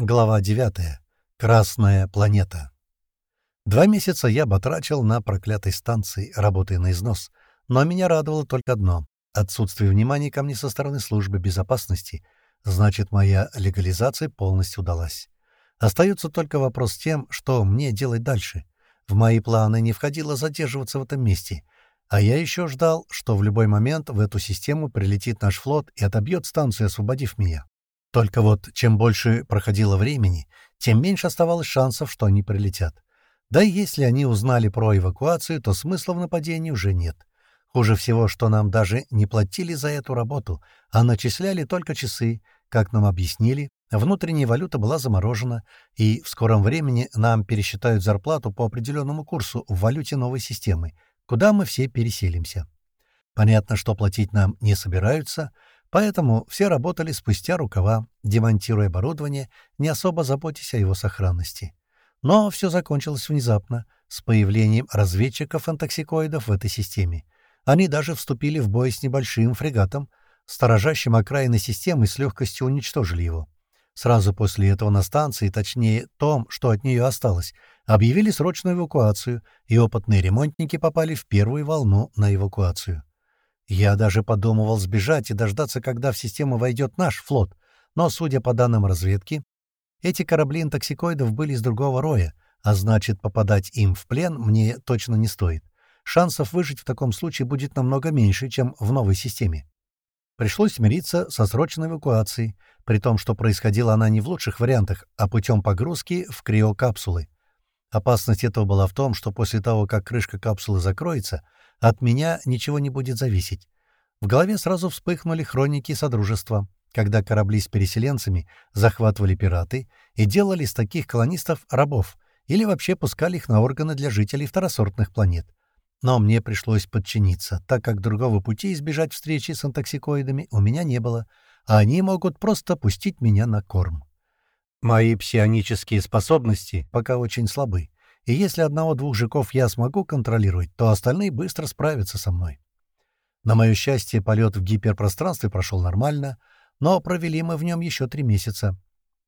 Глава 9. Красная планета. Два месяца я батрачил на проклятой станции, работая на износ, но меня радовало только одно — отсутствие внимания ко мне со стороны службы безопасности. Значит, моя легализация полностью удалась. Остается только вопрос тем, что мне делать дальше. В мои планы не входило задерживаться в этом месте, а я еще ждал, что в любой момент в эту систему прилетит наш флот и отобьет станцию, освободив меня. Только вот чем больше проходило времени, тем меньше оставалось шансов, что они прилетят. Да и если они узнали про эвакуацию, то смысла в нападении уже нет. Хуже всего, что нам даже не платили за эту работу, а начисляли только часы. Как нам объяснили, внутренняя валюта была заморожена, и в скором времени нам пересчитают зарплату по определенному курсу в валюте новой системы, куда мы все переселимся. Понятно, что платить нам не собираются — Поэтому все работали спустя рукава, демонтируя оборудование, не особо заботясь о его сохранности. Но все закончилось внезапно, с появлением разведчиков-антоксикоидов в этой системе. Они даже вступили в бой с небольшим фрегатом, сторожащим окраины системы с легкостью уничтожили его. Сразу после этого на станции, точнее том, что от нее осталось, объявили срочную эвакуацию, и опытные ремонтники попали в первую волну на эвакуацию. Я даже подумывал сбежать и дождаться, когда в систему войдет наш флот, но, судя по данным разведки, эти корабли интоксикоидов были из другого роя, а значит, попадать им в плен мне точно не стоит. Шансов выжить в таком случае будет намного меньше, чем в новой системе. Пришлось смириться со срочной эвакуацией, при том, что происходила она не в лучших вариантах, а путем погрузки в криокапсулы. Опасность этого была в том, что после того, как крышка капсулы закроется, от меня ничего не будет зависеть. В голове сразу вспыхнули хроники Содружества, когда корабли с переселенцами захватывали пираты и делали из таких колонистов рабов, или вообще пускали их на органы для жителей второсортных планет. Но мне пришлось подчиниться, так как другого пути избежать встречи с антоксикоидами у меня не было, а они могут просто пустить меня на корм. Мои псионические способности пока очень слабы и если одного-двух жуков я смогу контролировать, то остальные быстро справятся со мной. На мое счастье, полет в гиперпространстве прошел нормально, но провели мы в нем еще три месяца.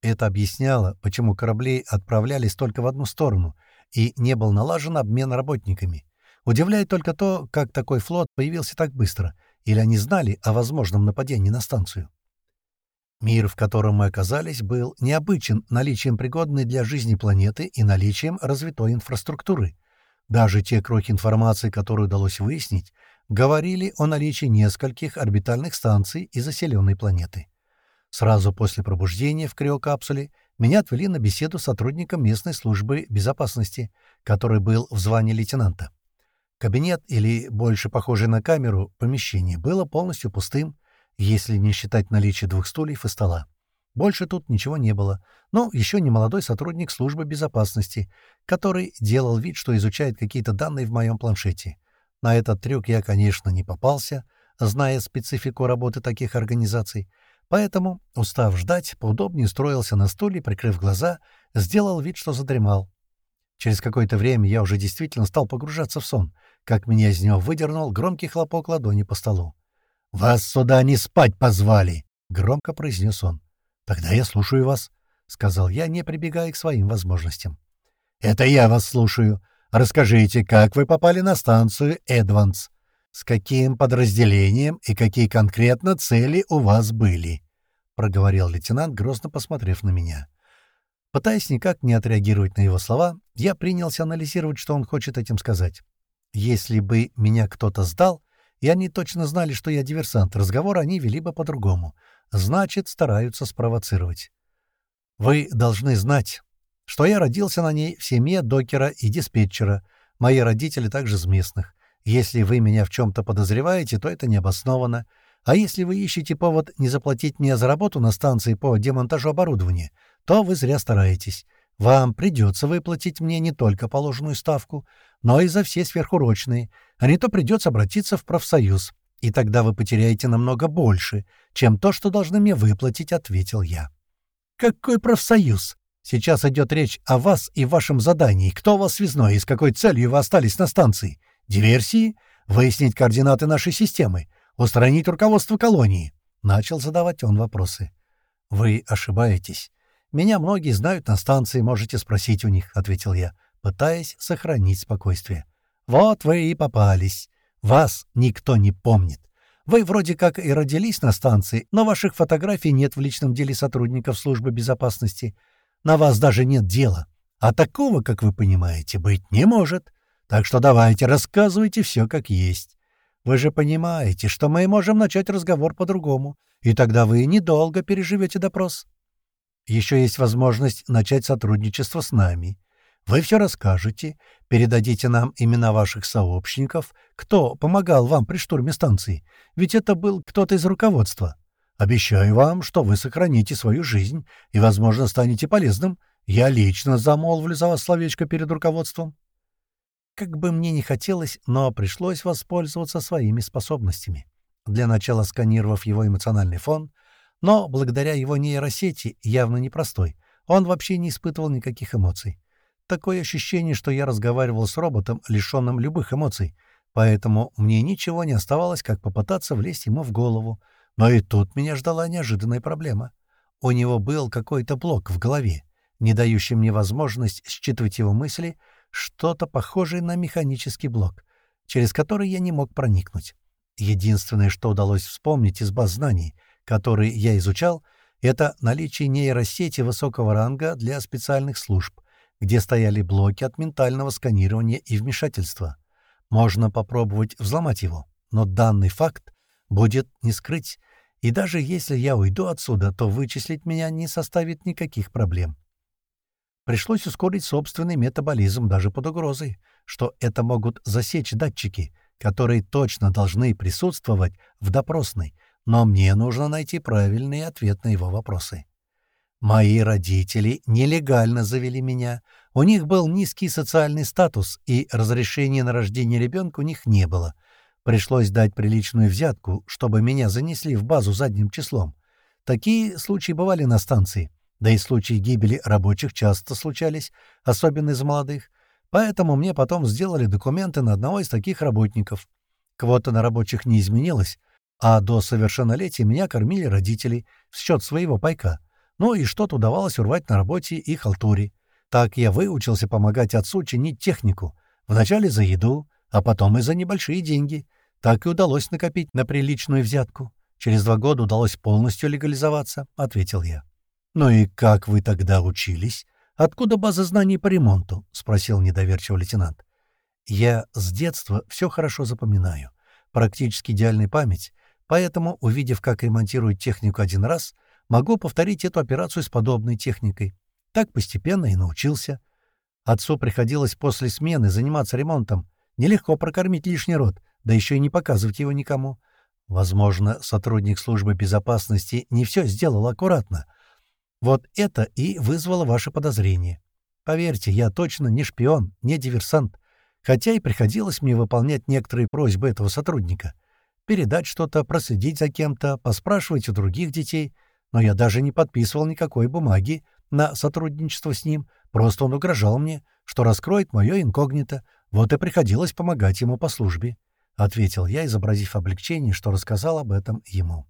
Это объясняло, почему корабли отправлялись только в одну сторону, и не был налажен обмен работниками. Удивляет только то, как такой флот появился так быстро, или они знали о возможном нападении на станцию. Мир, в котором мы оказались, был необычен наличием пригодной для жизни планеты и наличием развитой инфраструктуры. Даже те крохи информации, которые удалось выяснить, говорили о наличии нескольких орбитальных станций и заселенной планеты. Сразу после пробуждения в криокапсуле меня отвели на беседу с сотрудником местной службы безопасности, который был в звании лейтенанта. Кабинет, или больше похожий на камеру, помещение, было полностью пустым, если не считать наличие двух стульев и стола. Больше тут ничего не было, но еще не молодой сотрудник службы безопасности, который делал вид, что изучает какие-то данные в моем планшете. На этот трюк я, конечно, не попался, зная специфику работы таких организаций, поэтому, устав ждать, поудобнее устроился на стуле, прикрыв глаза, сделал вид, что задремал. Через какое-то время я уже действительно стал погружаться в сон, как меня из него выдернул громкий хлопок ладони по столу. «Вас сюда не спать позвали!» — громко произнес он. «Тогда я слушаю вас», — сказал я, не прибегая к своим возможностям. «Это я вас слушаю. Расскажите, как вы попали на станцию Эдванс? С каким подразделением и какие конкретно цели у вас были?» — проговорил лейтенант, грозно посмотрев на меня. Пытаясь никак не отреагировать на его слова, я принялся анализировать, что он хочет этим сказать. Если бы меня кто-то сдал, и они точно знали, что я диверсант. Разговор они вели бы по-другому. Значит, стараются спровоцировать. Вы должны знать, что я родился на ней в семье докера и диспетчера. Мои родители также из местных. Если вы меня в чем-то подозреваете, то это необоснованно. А если вы ищете повод не заплатить мне за работу на станции по демонтажу оборудования, то вы зря стараетесь. Вам придется выплатить мне не только положенную ставку, но и за все сверхурочные, а не то придется обратиться в профсоюз, и тогда вы потеряете намного больше, чем то, что должны мне выплатить», — ответил я. «Какой профсоюз? Сейчас идет речь о вас и вашем задании. Кто у вас связной и с какой целью вы остались на станции? Диверсии? Выяснить координаты нашей системы? Устранить руководство колонии?» Начал задавать он вопросы. «Вы ошибаетесь. Меня многие знают на станции, можете спросить у них», — ответил я, пытаясь сохранить спокойствие. «Вот вы и попались. Вас никто не помнит. Вы вроде как и родились на станции, но ваших фотографий нет в личном деле сотрудников службы безопасности. На вас даже нет дела. А такого, как вы понимаете, быть не может. Так что давайте, рассказывайте все как есть. Вы же понимаете, что мы можем начать разговор по-другому, и тогда вы недолго переживете допрос. Еще есть возможность начать сотрудничество с нами. Вы все расскажете, передадите нам имена ваших сообщников, кто помогал вам при штурме станции, ведь это был кто-то из руководства. Обещаю вам, что вы сохраните свою жизнь и, возможно, станете полезным. Я лично замолвлю за вас словечко перед руководством. Как бы мне ни хотелось, но пришлось воспользоваться своими способностями. Для начала сканировав его эмоциональный фон — но благодаря его нейросети, явно непростой, он вообще не испытывал никаких эмоций. Такое ощущение, что я разговаривал с роботом, лишенным любых эмоций, поэтому мне ничего не оставалось, как попытаться влезть ему в голову. Но и тут меня ждала неожиданная проблема. У него был какой-то блок в голове, не дающий мне возможность считывать его мысли, что-то похожее на механический блок, через который я не мог проникнуть. Единственное, что удалось вспомнить из баз знаний — который я изучал, это наличие нейросети высокого ранга для специальных служб, где стояли блоки от ментального сканирования и вмешательства. Можно попробовать взломать его, но данный факт будет не скрыть, и даже если я уйду отсюда, то вычислить меня не составит никаких проблем. Пришлось ускорить собственный метаболизм даже под угрозой, что это могут засечь датчики, которые точно должны присутствовать в допросной, но мне нужно найти правильный ответ на его вопросы. Мои родители нелегально завели меня, у них был низкий социальный статус, и разрешения на рождение ребенка у них не было. Пришлось дать приличную взятку, чтобы меня занесли в базу задним числом. Такие случаи бывали на станции, да и случаи гибели рабочих часто случались, особенно из молодых, поэтому мне потом сделали документы на одного из таких работников. Квота на рабочих не изменилась, а до совершеннолетия меня кормили родители в счет своего пайка. Ну и что-то удавалось урвать на работе и халтуре. Так я выучился помогать отцу чинить технику. Вначале за еду, а потом и за небольшие деньги. Так и удалось накопить на приличную взятку. Через два года удалось полностью легализоваться, — ответил я. «Ну и как вы тогда учились? Откуда база знаний по ремонту?» — спросил недоверчивый лейтенант. «Я с детства все хорошо запоминаю. Практически идеальная память, Поэтому, увидев, как ремонтируют технику один раз, могу повторить эту операцию с подобной техникой. Так постепенно и научился. Отцу приходилось после смены заниматься ремонтом. Нелегко прокормить лишний род, да еще и не показывать его никому. Возможно, сотрудник службы безопасности не все сделал аккуратно. Вот это и вызвало ваше подозрение. Поверьте, я точно не шпион, не диверсант, хотя и приходилось мне выполнять некоторые просьбы этого сотрудника — передать что-то, проследить за кем-то, поспрашивать у других детей, но я даже не подписывал никакой бумаги на сотрудничество с ним, просто он угрожал мне, что раскроет мое инкогнито, вот и приходилось помогать ему по службе», — ответил я, изобразив облегчение, что рассказал об этом ему.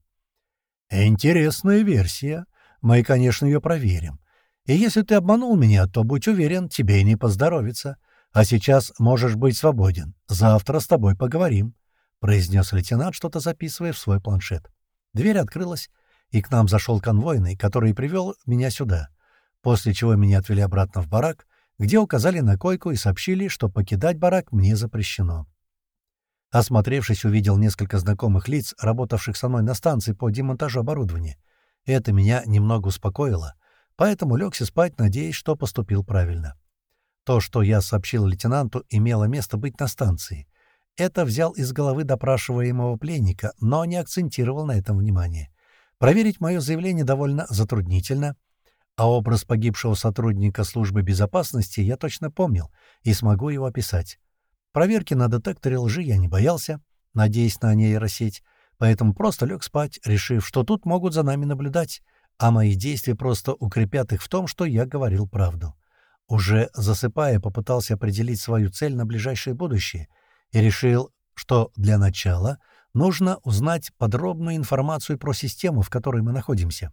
«Интересная версия. Мы, конечно, ее проверим. И если ты обманул меня, то, будь уверен, тебе и не поздоровится. А сейчас можешь быть свободен. Завтра с тобой поговорим», — произнес лейтенант, что-то записывая в свой планшет. Дверь открылась, и к нам зашел конвойный, который привел меня сюда, после чего меня отвели обратно в барак, где указали на койку и сообщили, что покидать барак мне запрещено. Осмотревшись, увидел несколько знакомых лиц, работавших со мной на станции по демонтажу оборудования. Это меня немного успокоило, поэтому легся спать, надеясь, что поступил правильно. То, что я сообщил лейтенанту, имело место быть на станции — это взял из головы допрашиваемого пленника, но не акцентировал на этом внимание. Проверить мое заявление довольно затруднительно, а образ погибшего сотрудника службы безопасности я точно помнил и смогу его описать. Проверки на детекторе лжи я не боялся, надеясь на нейросеть, поэтому просто лег спать, решив, что тут могут за нами наблюдать, а мои действия просто укрепят их в том, что я говорил правду. Уже засыпая, попытался определить свою цель на ближайшее будущее — и решил, что для начала нужно узнать подробную информацию про систему, в которой мы находимся.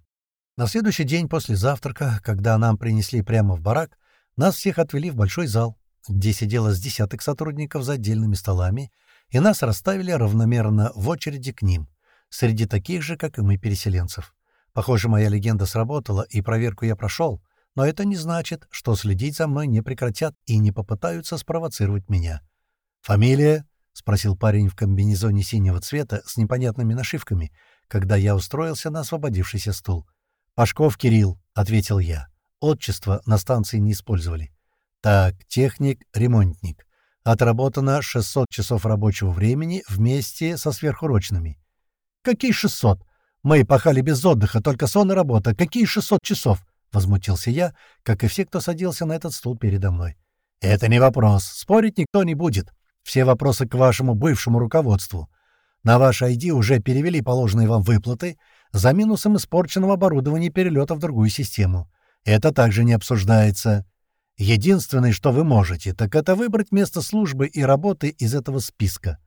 На следующий день после завтрака, когда нам принесли прямо в барак, нас всех отвели в большой зал, где сидело с десяток сотрудников за отдельными столами, и нас расставили равномерно в очереди к ним, среди таких же, как и мы, переселенцев. Похоже, моя легенда сработала, и проверку я прошел, но это не значит, что следить за мной не прекратят и не попытаются спровоцировать меня. «Фамилия?» — спросил парень в комбинезоне синего цвета с непонятными нашивками, когда я устроился на освободившийся стул. «Пашков Кирилл», — ответил я. Отчество на станции не использовали. «Так, техник-ремонтник. Отработано 600 часов рабочего времени вместе со сверхурочными». «Какие 600? Мы пахали без отдыха, только сон и работа. Какие 600 часов?» — возмутился я, как и все, кто садился на этот стул передо мной. «Это не вопрос. Спорить никто не будет. Все вопросы к вашему бывшему руководству. На ваш ID уже перевели положенные вам выплаты, за минусом испорченного оборудования перелета в другую систему. Это также не обсуждается. Единственное, что вы можете, так это выбрать место службы и работы из этого списка.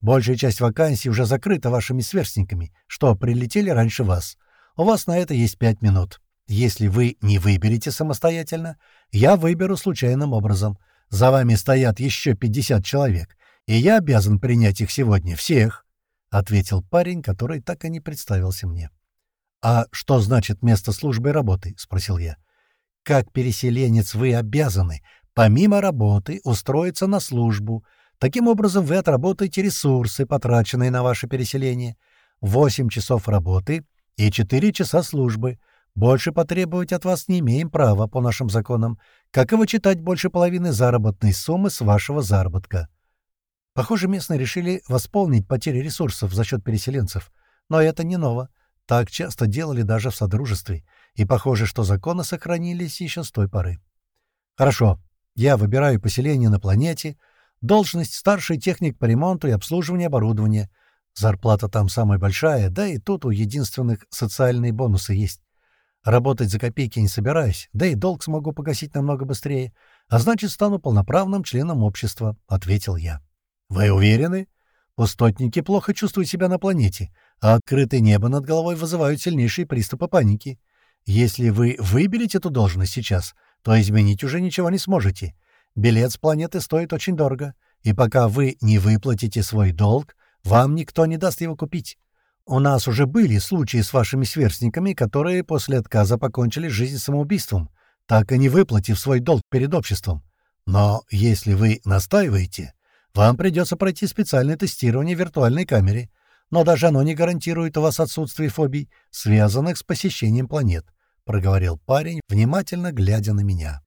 Большая часть вакансий уже закрыта вашими сверстниками, что прилетели раньше вас. У вас на это есть пять минут. Если вы не выберете самостоятельно, я выберу случайным образом. За вами стоят еще 50 человек, и я обязан принять их сегодня, всех. — ответил парень, который так и не представился мне. «А что значит место службы и работы?» — спросил я. «Как переселенец вы обязаны, помимо работы, устроиться на службу. Таким образом, вы отработаете ресурсы, потраченные на ваше переселение. Восемь часов работы и четыре часа службы. Больше потребовать от вас не имеем права по нашим законам, как и вычитать больше половины заработной суммы с вашего заработка». Похоже, местные решили восполнить потери ресурсов за счет переселенцев. Но это не ново. Так часто делали даже в Содружестве. И похоже, что законы сохранились еще с той поры. Хорошо. Я выбираю поселение на планете, должность старший техник по ремонту и обслуживанию оборудования. Зарплата там самая большая, да и тут у единственных социальные бонусы есть. Работать за копейки не собираюсь, да и долг смогу погасить намного быстрее, а значит, стану полноправным членом общества», — ответил я. «Вы уверены? Пустотники плохо чувствуют себя на планете, а открытое небо над головой вызывают сильнейшие приступы паники. Если вы выберете эту должность сейчас, то изменить уже ничего не сможете. Билет с планеты стоит очень дорого, и пока вы не выплатите свой долг, вам никто не даст его купить. У нас уже были случаи с вашими сверстниками, которые после отказа покончили жизнь самоубийством, так и не выплатив свой долг перед обществом. Но если вы настаиваете, вам придется пройти специальное тестирование в виртуальной камере, но даже оно не гарантирует у вас отсутствие фобий, связанных с посещением планет», — проговорил парень, внимательно глядя на меня.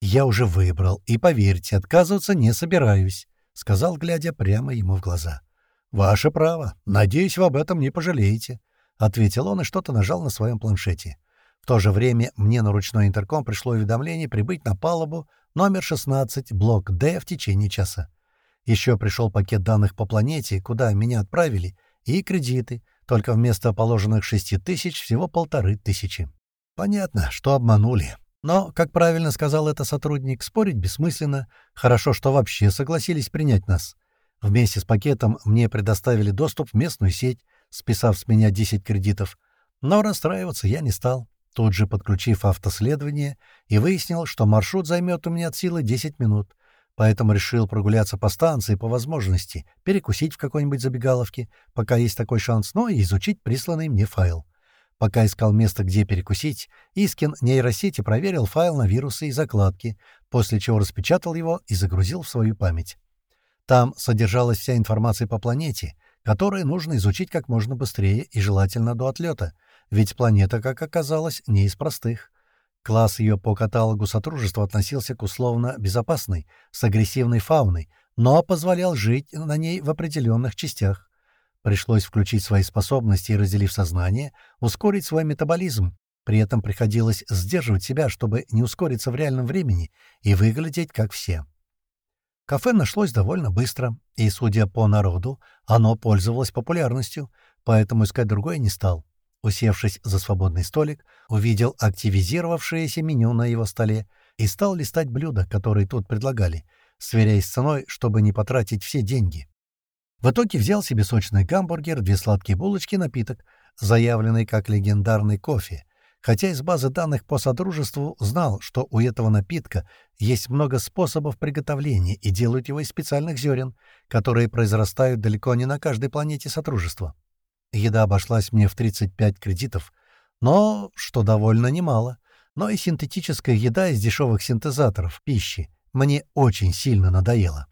«Я уже выбрал, и, поверьте, отказываться не собираюсь», — сказал, глядя прямо ему в глаза. «Ваше право. Надеюсь, вы об этом не пожалеете», — ответил он и что-то нажал на своем планшете. В то же время мне на ручной интерком пришло уведомление прибыть на палубу номер 16, блок «Д» в течение часа. Еще пришел пакет данных по планете, куда меня отправили, и кредиты, только вместо положенных шести тысяч всего полторы тысячи. Понятно, что обманули. Но, как правильно сказал это сотрудник, спорить бессмысленно. Хорошо, что вообще согласились принять нас. Вместе с пакетом мне предоставили доступ в местную сеть, списав с меня 10 кредитов. Но расстраиваться я не стал, тут же подключив автоследование и выяснил, что маршрут займет у меня от силы 10 минут — поэтому решил прогуляться по станции по возможности, перекусить в какой-нибудь забегаловке, пока есть такой шанс, но и изучить присланный мне файл. Пока искал место, где перекусить, Искин нейросети проверил файл на вирусы и закладки, после чего распечатал его и загрузил в свою память. Там содержалась вся информация по планете, которую нужно изучить как можно быстрее и желательно до отлета, ведь планета, как оказалось, не из простых. Класс ее по каталогу Сотрудничества относился к условно безопасной, с агрессивной фауной, но позволял жить на ней в определенных частях. Пришлось включить свои способности и, разделив сознание, ускорить свой метаболизм. При этом приходилось сдерживать себя, чтобы не ускориться в реальном времени и выглядеть как все. Кафе нашлось довольно быстро, и, судя по народу, оно пользовалось популярностью, поэтому искать другое не стал. Усевшись за свободный столик, увидел активизировавшееся меню на его столе и стал листать блюда, которые тут предлагали, сверяясь с ценой, чтобы не потратить все деньги. В итоге взял себе сочный гамбургер, две сладкие булочки, напиток, заявленный как легендарный кофе. Хотя из базы данных по Содружеству знал, что у этого напитка есть много способов приготовления и делают его из специальных зерен, которые произрастают далеко не на каждой планете Содружества. Еда обошлась мне в 35 кредитов, но, что довольно немало, но и синтетическая еда из дешевых синтезаторов пищи мне очень сильно надоела.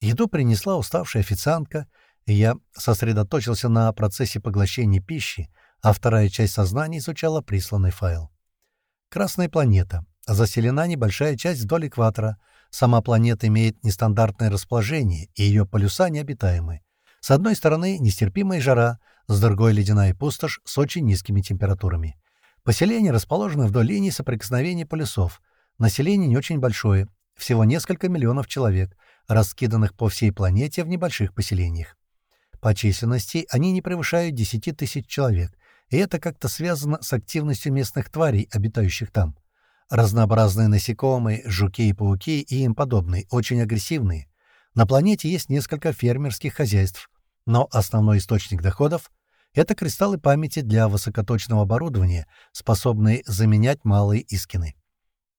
Еду принесла уставшая официантка, и я сосредоточился на процессе поглощения пищи, а вторая часть сознания изучала присланный файл. Красная планета. Заселена небольшая часть вдоль экватора. Сама планета имеет нестандартное расположение, и ее полюса необитаемы. С одной стороны нестерпимая жара, с другой — ледяная пустошь с очень низкими температурами. Поселение расположено вдоль линии соприкосновения полюсов. Население не очень большое, всего несколько миллионов человек, раскиданных по всей планете в небольших поселениях. По численности они не превышают 10 тысяч человек, и это как-то связано с активностью местных тварей, обитающих там. Разнообразные насекомые, жуки и пауки и им подобные, очень агрессивные. На планете есть несколько фермерских хозяйств, но основной источник доходов — это кристаллы памяти для высокоточного оборудования, способные заменять малые искины.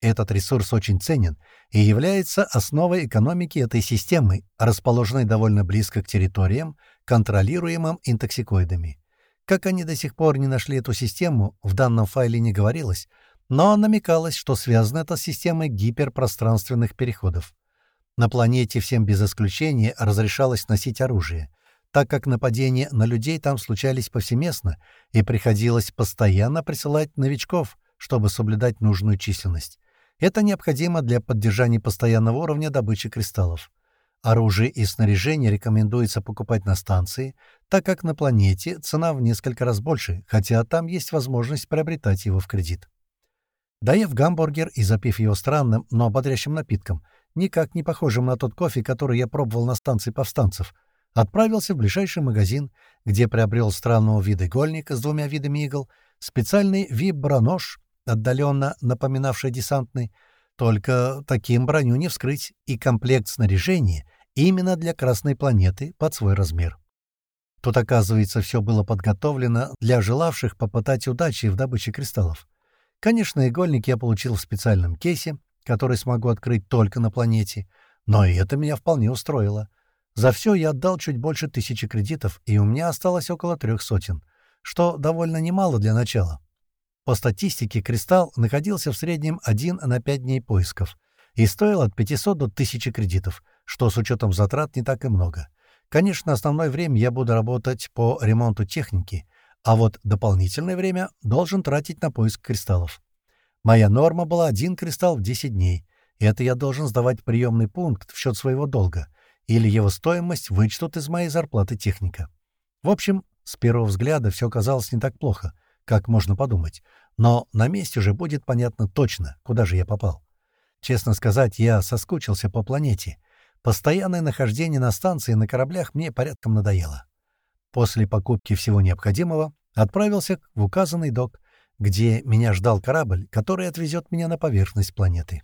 Этот ресурс очень ценен и является основой экономики этой системы, расположенной довольно близко к территориям, контролируемым интоксикоидами. Как они до сих пор не нашли эту систему, в данном файле не говорилось, но намекалось, что связано это с системой гиперпространственных переходов. На планете всем без исключения разрешалось носить оружие, так как нападения на людей там случались повсеместно, и приходилось постоянно присылать новичков, чтобы соблюдать нужную численность. Это необходимо для поддержания постоянного уровня добычи кристаллов. Оружие и снаряжение рекомендуется покупать на станции, так как на планете цена в несколько раз больше, хотя там есть возможность приобретать его в кредит. Доев гамбургер и запив его странным, но ободрящим напитком, никак не похожим на тот кофе, который я пробовал на станции повстанцев, отправился в ближайший магазин, где приобрел странного вида игольник с двумя видами игл, специальный вибронож, отдаленно напоминавший десантный, только таким броню не вскрыть, и комплект снаряжения именно для Красной планеты под свой размер. Тут, оказывается, все было подготовлено для желавших попытать удачи в добыче кристаллов. Конечно, игольник я получил в специальном кейсе, который смогу открыть только на планете, но и это меня вполне устроило. За все я отдал чуть больше тысячи кредитов, и у меня осталось около трех сотен, что довольно немало для начала. По статистике, кристалл находился в среднем 1 на 5 дней поисков и стоил от 500 до 1000 кредитов, что с учетом затрат не так и много. Конечно, основное время я буду работать по ремонту техники, а вот дополнительное время должен тратить на поиск кристаллов. Моя норма была один кристалл в 10 дней, и это я должен сдавать приемный пункт в счет своего долга, или его стоимость вычтут из моей зарплаты техника. В общем, с первого взгляда все казалось не так плохо — как можно подумать. Но на месте уже будет понятно точно, куда же я попал. Честно сказать, я соскучился по планете. Постоянное нахождение на станции на кораблях мне порядком надоело. После покупки всего необходимого отправился в указанный док, где меня ждал корабль, который отвезет меня на поверхность планеты.